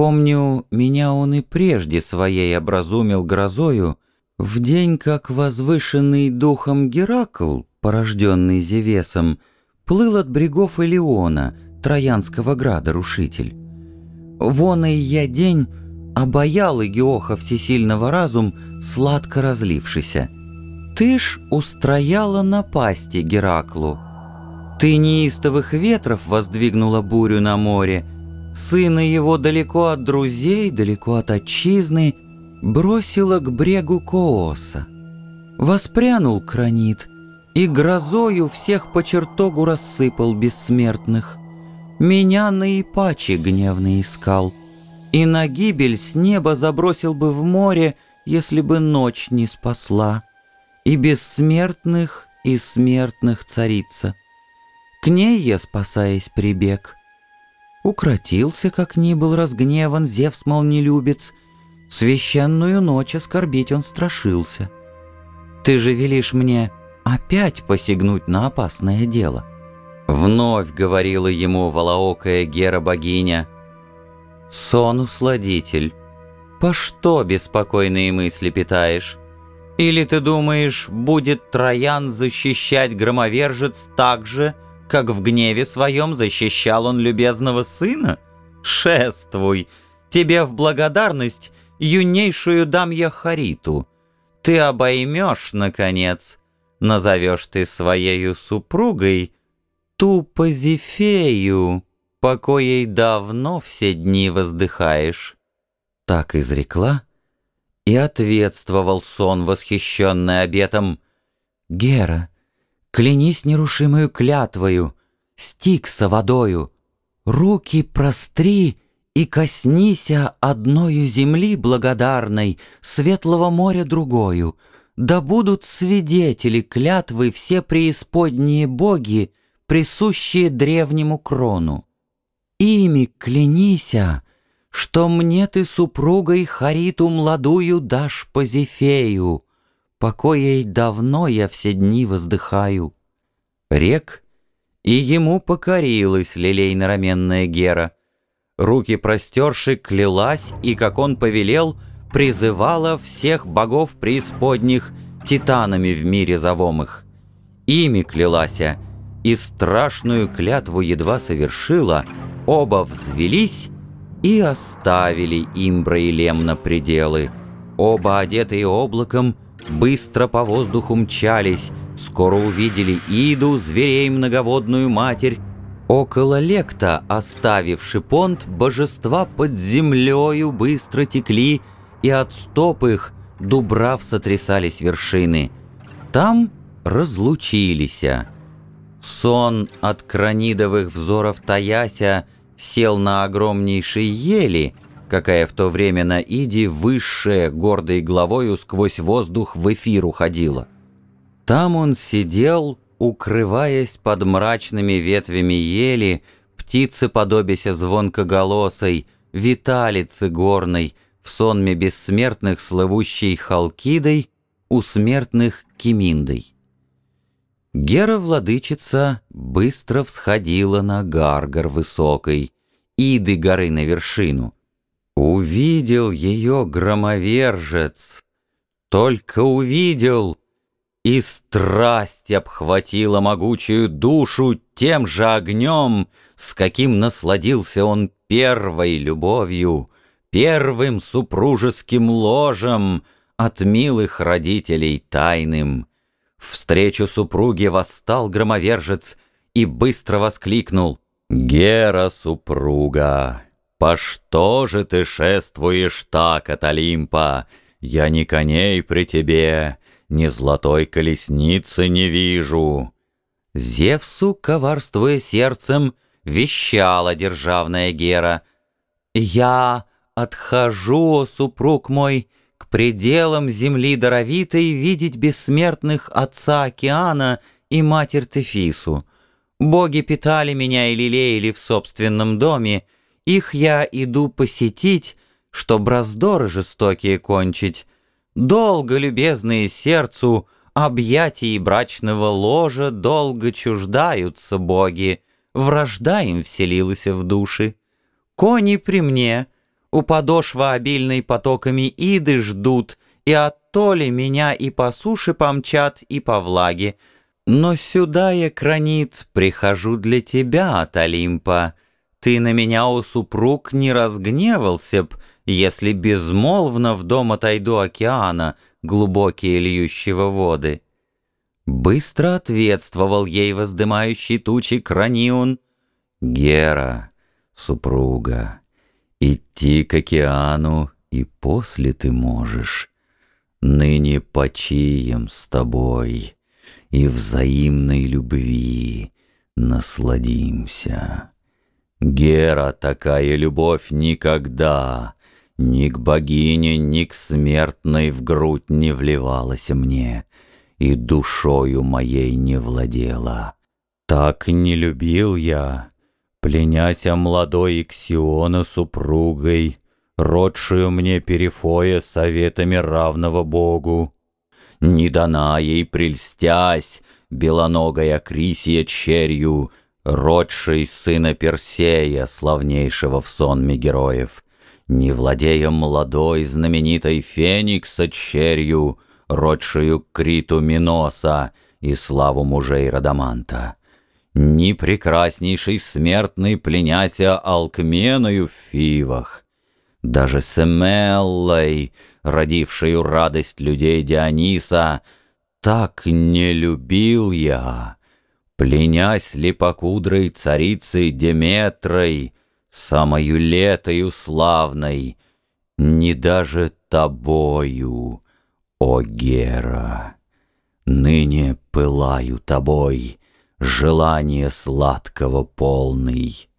Помню, меня он и прежде своей образумил грозою, в день, как возвышенный духом Геракл, порожденный Зевесом, плыл от брегов Илеона, Троянского града рушитель. Вон и я день обаял Игиоха всесильного разум, сладко разлившийся. Ты ж устрояла напасти Гераклу. Ты неистовых ветров воздвигнула бурю на море, сына его далеко от друзей, далеко от отчизны, бросила к брегу Кооса. Воспрянул кранит, и грозою всех по чертогу рассыпал бессмертных. Меня на Ипаче гневно искал, и на гибель с неба забросил бы в море, если бы ночь не спасла. И бессмертных, и смертных царица. К ней я, спасаясь, прибег. Укротился, как ни был разгневан, Зевс молнелюбец, Священную ночь оскорбить он страшился. Ты же велишь мне опять посягнуть на опасное дело. Вновь говорила ему волоокая Гера-богиня. Сон усладитель, по что беспокойные мысли питаешь? Или ты думаешь, будет Троян защищать громовержец так же, как в гневе своем защищал он любезного сына? Шествуй! Тебе в благодарность юнейшую дам я Хариту. Ты обоймешь, наконец, назовешь ты своею супругой ту Позифею, по коей давно все дни воздыхаешь. Так изрекла, и ответствовал сон, восхищенный обетом. Гера, клянись нерушимою клятвою, стикса водою, руки простри — и коснися одною земли благодарной, Светлого моря другою, Да будут свидетели клятвы Все преисподние боги, Присущие древнему крону. Ими клянися, Что мне ты супругой Хариту младую Дашь по Зефею, По коей давно я все дни воздыхаю. Рек, и ему покорилась лилейно-раменная Гера — руки простерши, клялась и, как он повелел, призывала всех богов преисподних титанами в мире завомых. Ими клялася, и страшную клятву едва совершила, оба взвелись и оставили Имбра и Лем на пределы. Оба, одетые облаком, быстро по воздуху мчались, скоро увидели Иду, зверей многоводную матерь, Около лекта, оставивши понт, божества под землею быстро текли, и от стоп их дубрав сотрясались вершины. Там разлучились. Сон от кранидовых взоров таяся сел на огромнейшей ели, какая в то время на Иде высшая, гордой головою сквозь воздух в эфир уходила. Там он сидел, укрываясь под мрачными ветвями ели, птицы, подобися звонкоголосой, виталицы горной, в сонме бессмертных слывущей халкидой, у смертных киминдой. Гера-владычица быстро всходила на гаргар высокой, иды горы на вершину. Увидел ее громовержец, только увидел, и страсть обхватила могучую душу тем же огнем, С каким насладился он первой любовью, Первым супружеским ложем От милых родителей тайным. Встречу супруге восстал громовержец И быстро воскликнул «Гера, супруга, по что же ты шествуешь так от Олимпа? Я не коней при тебе, ни золотой колесницы не вижу». Зевсу, коварствуя сердцем, вещала державная Гера. «Я отхожу, супруг мой, к пределам земли даровитой видеть бессмертных отца океана и матерь Тефису. Боги питали меня и лелеяли в собственном доме, их я иду посетить, чтоб раздоры жестокие кончить, Долго, любезные сердцу, объятий брачного ложа Долго чуждаются боги, вражда им вселилась в души. Кони при мне, У подошва обильной потоками иды ждут, И от толи меня и по суше помчат, и по влаге. Но сюда я, кранит, прихожу для тебя от Олимпа. Ты на меня, о супруг, не разгневался б, Если безмолвно в дом отойду океана, Глубокие льющего воды. Быстро ответствовал ей воздымающий тучи Кранион. Гера, супруга, идти к океану и после ты можешь. Ныне почием с тобой и взаимной любви насладимся. Гера, такая любовь никогда ни к богине, ни к смертной в грудь не вливалась мне и душою моей не владела. Так не любил я, пленяся молодой Иксиона супругой, родшую мне Перифоя советами равного Богу. Не дана ей прельстясь, белоногая Крисия черью, родшей сына Персея, славнейшего в сонме героев, не владея молодой знаменитой Феникса черью, родшую Криту Миноса и славу мужей Радаманта. Ни прекраснейший смертный пленяся Алкменою в Фивах, даже Семеллой, родившую радость людей Диониса, так не любил я, пленясь липокудрой царицей Деметрой, самою летою славной, не даже тобою, о Гера, ныне пылаю тобой, Желание сладкого полный.